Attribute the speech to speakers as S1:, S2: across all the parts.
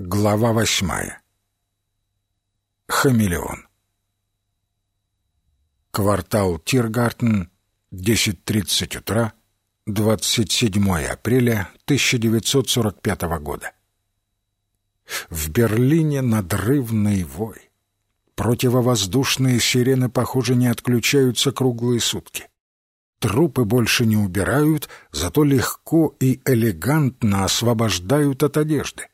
S1: Глава восьмая. Хамелеон. Квартал Тиргартен, 10.30 утра, 27 апреля 1945 года. В Берлине надрывный вой. Противовоздушные сирены, похоже, не отключаются круглые сутки. Трупы больше не убирают, зато легко и элегантно освобождают от одежды.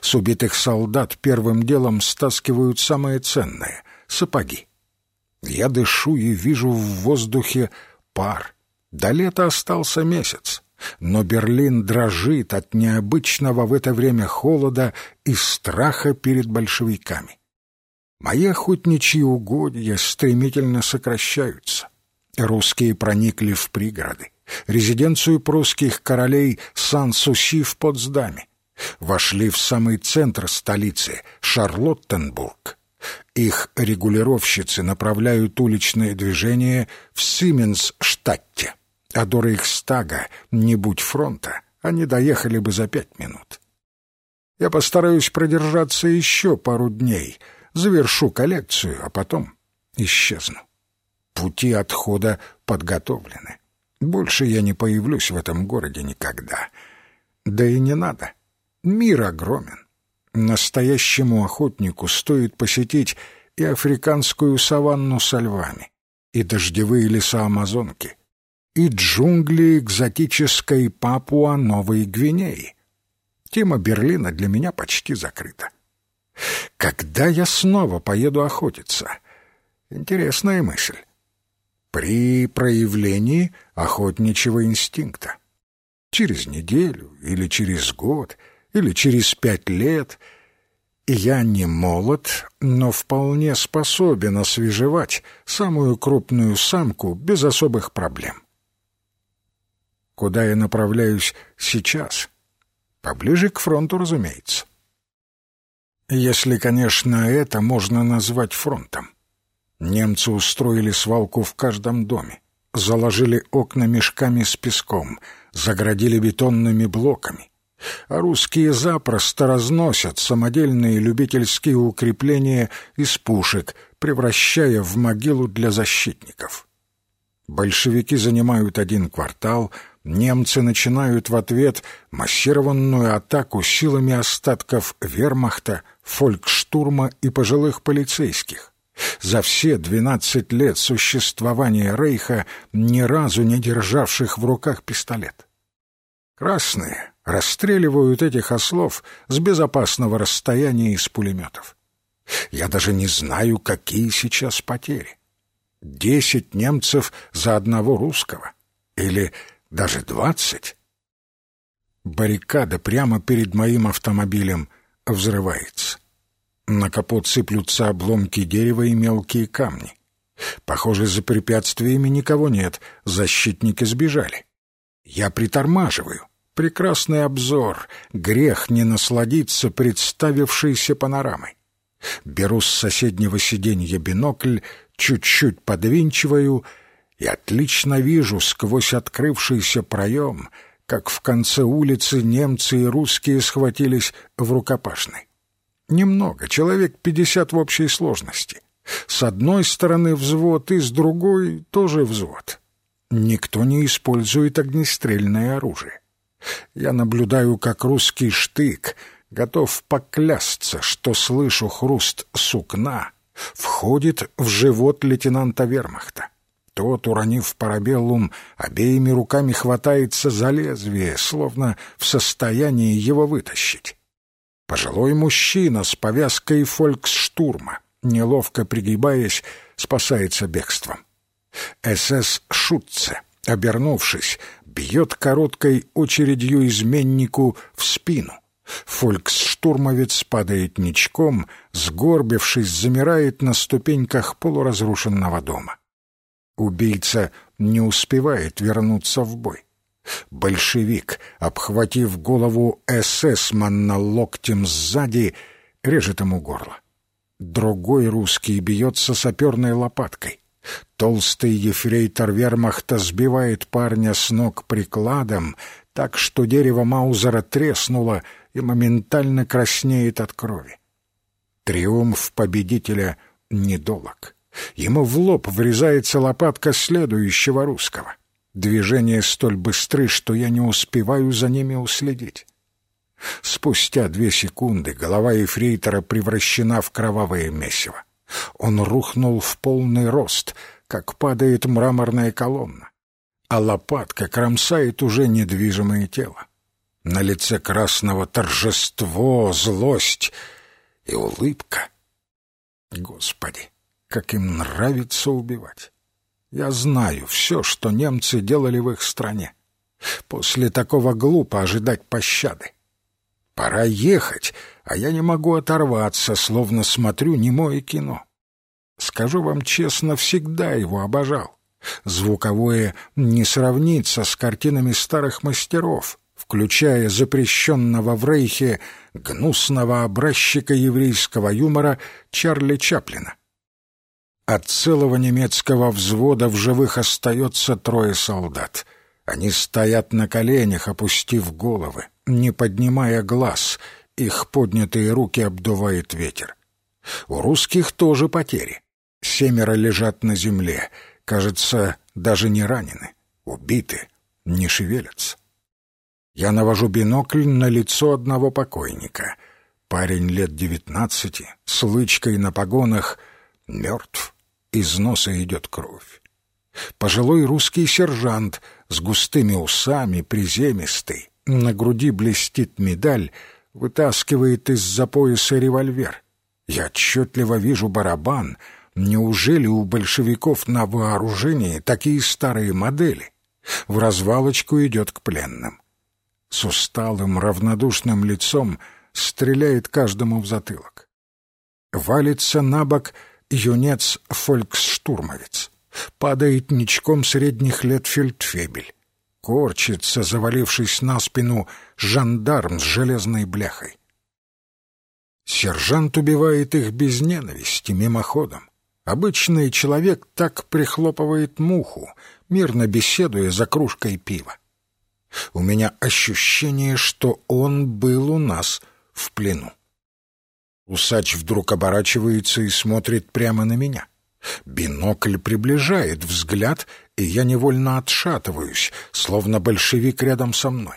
S1: С убитых солдат первым делом стаскивают самое ценное — сапоги. Я дышу и вижу в воздухе пар. До лета остался месяц, но Берлин дрожит от необычного в это время холода и страха перед большевиками. Мои охотничьи угодья стремительно сокращаются. Русские проникли в пригороды. Резиденцию прусских королей Сан-Суси в Потсдаме вошли в самый центр столицы, Шарлоттенбург. Их регулировщицы направляют уличное движение в Сименсштадте, а до Рейхстага, не будь фронта, они доехали бы за пять минут. Я постараюсь продержаться еще пару дней, завершу коллекцию, а потом исчезну. Пути отхода подготовлены. Больше я не появлюсь в этом городе никогда. Да и не надо. Мир огромен. Настоящему охотнику стоит посетить и африканскую саванну со львами, и дождевые леса Амазонки, и джунгли экзотической Папуа-Новой Гвинеи. Тема Берлина для меня почти закрыта. Когда я снова поеду охотиться? Интересная мысль. При проявлении охотничьего инстинкта. Через неделю или через год — или через пять лет. Я не молод, но вполне способен освежевать самую крупную самку без особых проблем. Куда я направляюсь сейчас? Поближе к фронту, разумеется. Если, конечно, это можно назвать фронтом. Немцы устроили свалку в каждом доме, заложили окна мешками с песком, заградили бетонными блоками, а русские запросто разносят самодельные любительские укрепления из пушек, превращая в могилу для защитников. Большевики занимают один квартал, немцы начинают в ответ массированную атаку силами остатков вермахта, фолькштурма и пожилых полицейских. За все двенадцать лет существования Рейха ни разу не державших в руках пистолет. Красные расстреливают этих ослов с безопасного расстояния из пулеметов. Я даже не знаю, какие сейчас потери. Десять немцев за одного русского. Или даже двадцать. Баррикада прямо перед моим автомобилем взрывается. На капот сыплются обломки дерева и мелкие камни. Похоже, за препятствиями никого нет, защитники сбежали. Я притормаживаю. Прекрасный обзор, грех не насладиться представившейся панорамой. Беру с соседнего сиденья бинокль, чуть-чуть подвинчиваю и отлично вижу сквозь открывшийся проем, как в конце улицы немцы и русские схватились в рукопашной. Немного, человек пятьдесят в общей сложности. С одной стороны взвод и с другой тоже взвод. Никто не использует огнестрельное оружие. Я наблюдаю, как русский штык, готов поклясться, что слышу хруст сукна, входит в живот лейтенанта вермахта. Тот, уронив парабеллум, обеими руками хватается за лезвие, словно в состоянии его вытащить. Пожилой мужчина с повязкой фольксштурма, неловко пригибаясь, спасается бегством. СС Шутце, обернувшись, бьет короткой очередью изменнику в спину. Фольксштурмовец падает ничком, сгорбившись, замирает на ступеньках полуразрушенного дома. Убийца не успевает вернуться в бой. Большевик, обхватив голову эсэсмана локтем сзади, режет ему горло. Другой русский бьется саперной лопаткой. Толстый ефрейтор вермахта сбивает парня с ног прикладом, так что дерево Маузера треснуло и моментально краснеет от крови. Триумф победителя недолог. Ему в лоб врезается лопатка следующего русского. Движения столь быстры, что я не успеваю за ними уследить. Спустя две секунды голова эфрейтора превращена в кровавое месиво. Он рухнул в полный рост, как падает мраморная колонна, а лопатка кромсает уже недвижимое тело. На лице красного торжество, злость и улыбка. Господи, как им нравится убивать! Я знаю все, что немцы делали в их стране. После такого глупо ожидать пощады. Пора ехать, а я не могу оторваться, словно смотрю немое кино. Скажу вам честно, всегда его обожал. Звуковое не сравнится с картинами старых мастеров, включая запрещенного в Рейхе гнусного образчика еврейского юмора Чарли Чаплина. От целого немецкого взвода в живых остается трое солдат. Они стоят на коленях, опустив головы, не поднимая глаз. Их поднятые руки обдувает ветер. У русских тоже потери. Семеро лежат на земле. Кажется, даже не ранены. Убиты, не шевелятся. Я навожу бинокль на лицо одного покойника. Парень лет девятнадцати, с лычкой на погонах, мертв. Из носа идет кровь. Пожилой русский сержант с густыми усами, приземистый, на груди блестит медаль, вытаскивает из-за пояса револьвер. Я отчетливо вижу барабан. Неужели у большевиков на вооружении такие старые модели? В развалочку идет к пленным с усталым, равнодушным лицом стреляет каждому в затылок. Валится на бок юнец-фольксштурмовец. Падает ничком средних лет фельдфебель. Корчится, завалившись на спину, жандарм с железной бляхой. Сержант убивает их без ненависти, мимоходом. Обычный человек так прихлопывает муху, мирно беседуя за кружкой пива. У меня ощущение, что он был у нас в плену. Усач вдруг оборачивается и смотрит прямо на меня. Бинокль приближает взгляд, и я невольно отшатываюсь, словно большевик рядом со мной.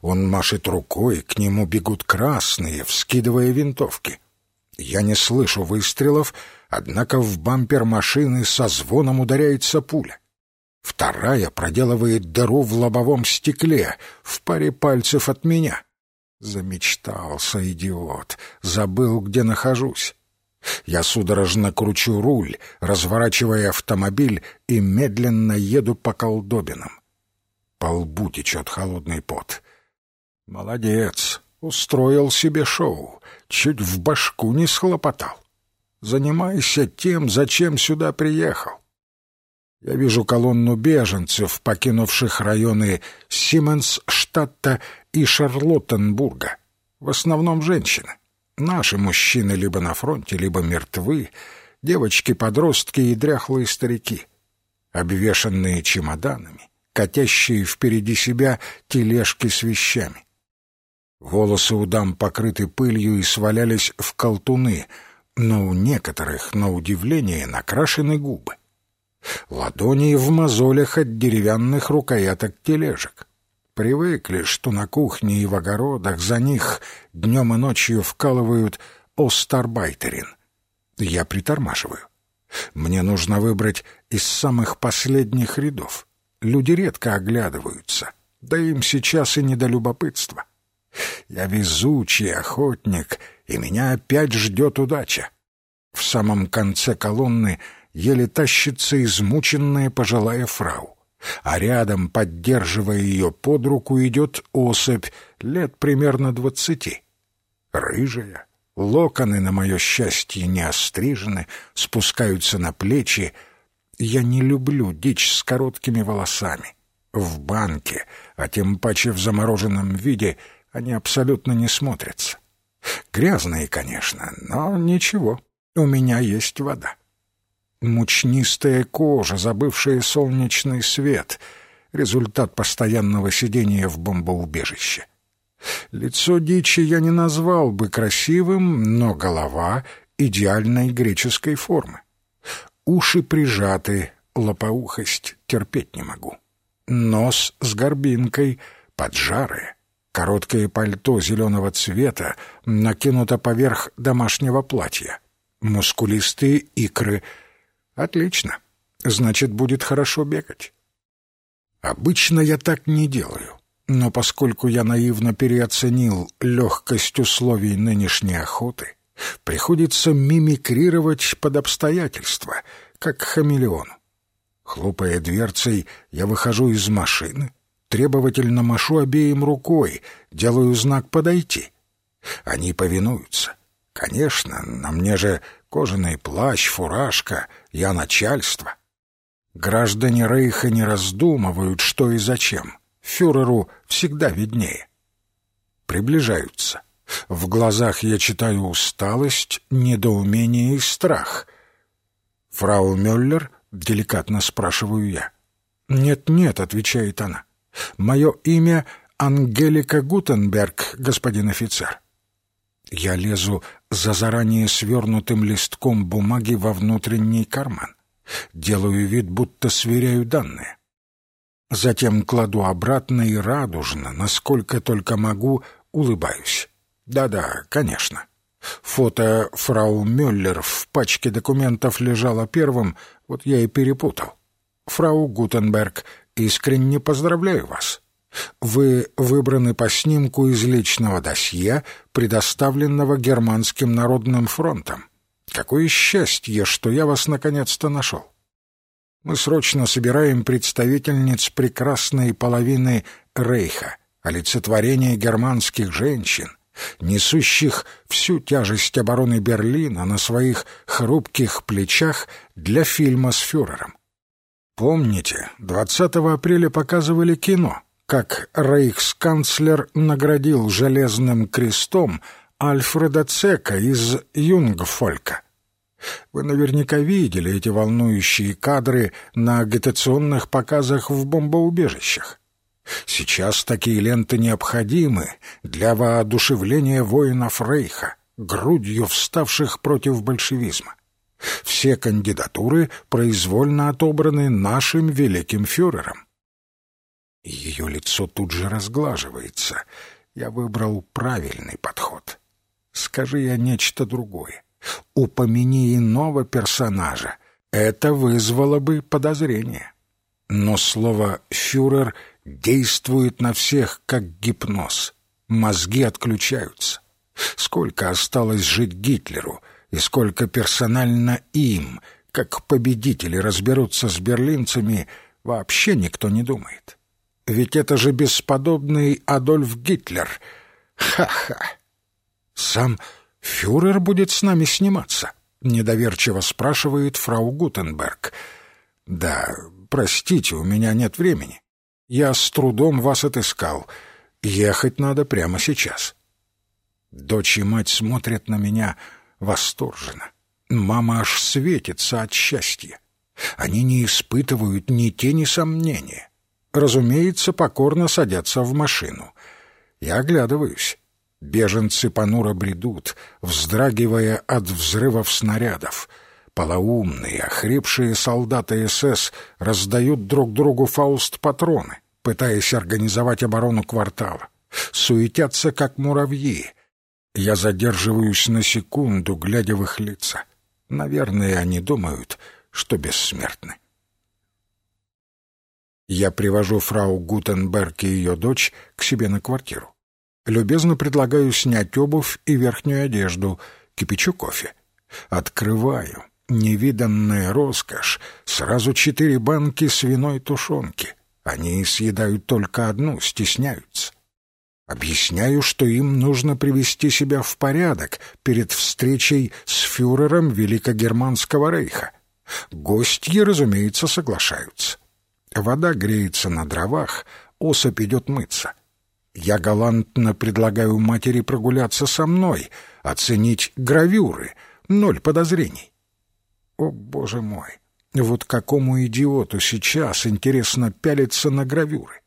S1: Он машет рукой, к нему бегут красные, вскидывая винтовки. Я не слышу выстрелов, однако в бампер машины со звоном ударяется пуля. Вторая проделывает дыру в лобовом стекле, в паре пальцев от меня. Замечтался идиот, забыл, где нахожусь. Я судорожно кручу руль, разворачивая автомобиль и медленно еду по колдобинам. По лбу течет холодный пот. Молодец, устроил себе шоу, чуть в башку не схлопотал. Занимайся тем, зачем сюда приехал. Я вижу колонну беженцев, покинувших районы Сименсштадта и Шарлоттенбурга. В основном женщины. Наши мужчины либо на фронте, либо мертвы, девочки-подростки и дряхлые старики, обвешанные чемоданами, катящие впереди себя тележки с вещами. Волосы у дам покрыты пылью и свалялись в колтуны, но у некоторых, на удивление, накрашены губы ладони в мозолях от деревянных рукояток тележек. Привыкли, что на кухне и в огородах за них днем и ночью вкалывают остарбайтерин. Я притормаживаю. Мне нужно выбрать из самых последних рядов. Люди редко оглядываются, да им сейчас и не до любопытства. Я везучий охотник, и меня опять ждет удача. В самом конце колонны — еле тащится измученная пожилая фрау, а рядом, поддерживая ее под руку, идет особь лет примерно двадцати. Рыжая, локоны, на мое счастье, не острижены, спускаются на плечи. Я не люблю дичь с короткими волосами. В банке, а тем паче в замороженном виде, они абсолютно не смотрятся. Грязные, конечно, но ничего, у меня есть вода. Мучнистая кожа, забывшая солнечный свет. результат постоянного сидения в бомбоубежище. Лицо дичи я не назвал бы красивым, но голова идеальной греческой формы. Уши прижаты, лопоухость терпеть не могу. Нос с горбинкой, поджарые. Короткое пальто зеленого цвета накинуто поверх домашнего платья. Мускулистые икры. Отлично. Значит, будет хорошо бегать. Обычно я так не делаю. Но поскольку я наивно переоценил легкость условий нынешней охоты, приходится мимикрировать под обстоятельства, как хамелеон. Хлопая дверцей, я выхожу из машины, требовательно машу обеим рукой, делаю знак «подойти». Они повинуются. Конечно, на мне же кожаный плащ, фуражка, я начальство. Граждане Рейха не раздумывают, что и зачем. Фюреру всегда виднее. Приближаются. В глазах я читаю усталость, недоумение и страх. «Фрау Мюллер?» — деликатно спрашиваю я. «Нет-нет», — отвечает она. «Мое имя Ангелика Гутенберг, господин офицер». Я лезу за заранее свернутым листком бумаги во внутренний карман. Делаю вид, будто сверяю данные. Затем кладу обратно и радужно, насколько только могу, улыбаюсь. Да-да, конечно. Фото фрау Мюллер в пачке документов лежало первым, вот я и перепутал. Фрау Гутенберг, искренне поздравляю вас. Вы выбраны по снимку из личного досье, предоставленного Германским народным фронтом. Какое счастье, что я вас наконец-то нашел. Мы срочно собираем представительниц прекрасной половины Рейха, олицетворение германских женщин, несущих всю тяжесть обороны Берлина на своих хрупких плечах для фильма с фюрером. Помните, 20 апреля показывали кино, как рейхсканцлер наградил железным крестом Альфреда Цека из Юнгфолька — вы наверняка видели эти волнующие кадры на агитационных показах в бомбоубежищах. Сейчас такие ленты необходимы для воодушевления воинов Рейха, грудью вставших против большевизма. Все кандидатуры произвольно отобраны нашим великим фюрером. Ее лицо тут же разглаживается. Я выбрал правильный подход. Скажи я нечто другое упомяни иного персонажа, это вызвало бы подозрение. Но слово «фюрер» действует на всех как гипноз. Мозги отключаются. Сколько осталось жить Гитлеру, и сколько персонально им, как победители разберутся с берлинцами, вообще никто не думает. Ведь это же бесподобный Адольф Гитлер. Ха-ха! Сам «Фюрер будет с нами сниматься?» — недоверчиво спрашивает фрау Гутенберг. «Да, простите, у меня нет времени. Я с трудом вас отыскал. Ехать надо прямо сейчас». Дочь и мать смотрят на меня восторженно. Мама аж светится от счастья. Они не испытывают ни тени сомнения. Разумеется, покорно садятся в машину. Я оглядываюсь. Беженцы понуро бредут, вздрагивая от взрывов снарядов. Полоумные, охрипшие солдаты СС раздают друг другу фауст-патроны, пытаясь организовать оборону квартала. Суетятся, как муравьи. Я задерживаюсь на секунду, глядя в их лица. Наверное, они думают, что бессмертны. Я привожу фрау Гутенберг и ее дочь к себе на квартиру. Любезно предлагаю снять обувь и верхнюю одежду, кипячу кофе. Открываю. Невиданная роскошь. Сразу четыре банки свиной тушенки. Они съедают только одну, стесняются. Объясняю, что им нужно привести себя в порядок перед встречей с фюрером Великогерманского рейха. Гости, разумеется, соглашаются. Вода греется на дровах, особь идет мыться. Я галантно предлагаю матери прогуляться со мной, оценить гравюры, ноль подозрений. О, боже мой! Вот какому идиоту сейчас интересно пялиться на гравюры?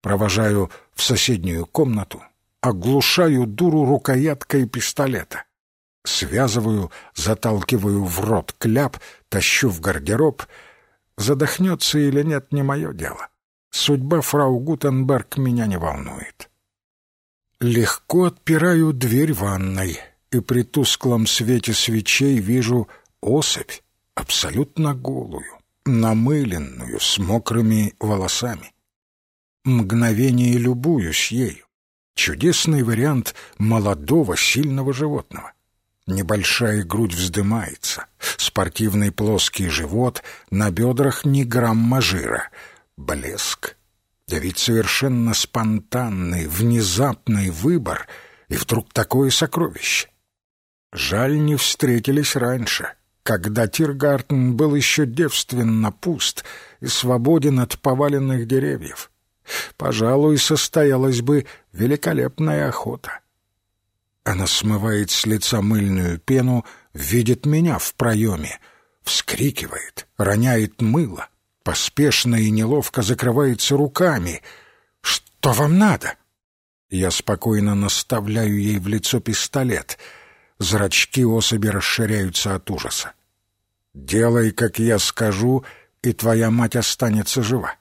S1: Провожаю в соседнюю комнату, оглушаю дуру рукояткой пистолета. Связываю, заталкиваю в рот кляп, тащу в гардероб. Задохнется или нет, не мое дело. Судьба фрау Гутенберг меня не волнует. Легко отпираю дверь ванной, и при тусклом свете свечей вижу особь, абсолютно голую, намыленную, с мокрыми волосами. Мгновение любуюсь ею. Чудесный вариант молодого сильного животного. Небольшая грудь вздымается, спортивный плоский живот, на бедрах ни грамма жира. Блеск. Да ведь совершенно спонтанный, внезапный выбор, и вдруг такое сокровище. Жаль, не встретились раньше, когда Тиргартен был еще девственно пуст и свободен от поваленных деревьев. Пожалуй, состоялась бы великолепная охота. Она смывает с лица мыльную пену, видит меня в проеме, вскрикивает, роняет мыло, поспешно и неловко закрывается руками. «Что вам надо?» Я спокойно наставляю ей в лицо пистолет. Зрачки особи расширяются от ужаса. «Делай, как я скажу, и твоя мать останется жива.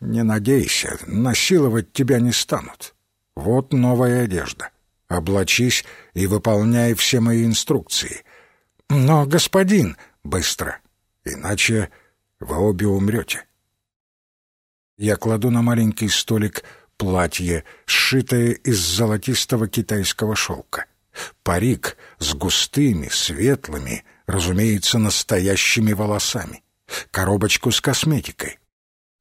S1: Не надейся, насиловать тебя не станут. Вот новая одежда. Облачись и выполняй все мои инструкции. Но, господин, быстро, иначе вы обе умрете. Я кладу на маленький столик платье, сшитое из золотистого китайского шелка. Парик с густыми, светлыми, разумеется, настоящими волосами. Коробочку с косметикой.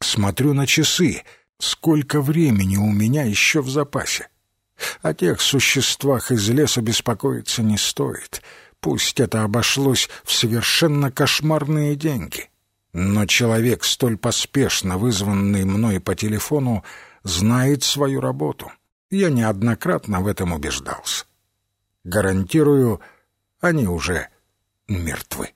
S1: Смотрю на часы. Сколько времени у меня еще в запасе? О тех существах из леса беспокоиться не стоит. Пусть это обошлось в совершенно кошмарные деньги. Но человек, столь поспешно вызванный мной по телефону, знает свою работу. Я неоднократно в этом убеждался. Гарантирую, они уже мертвы.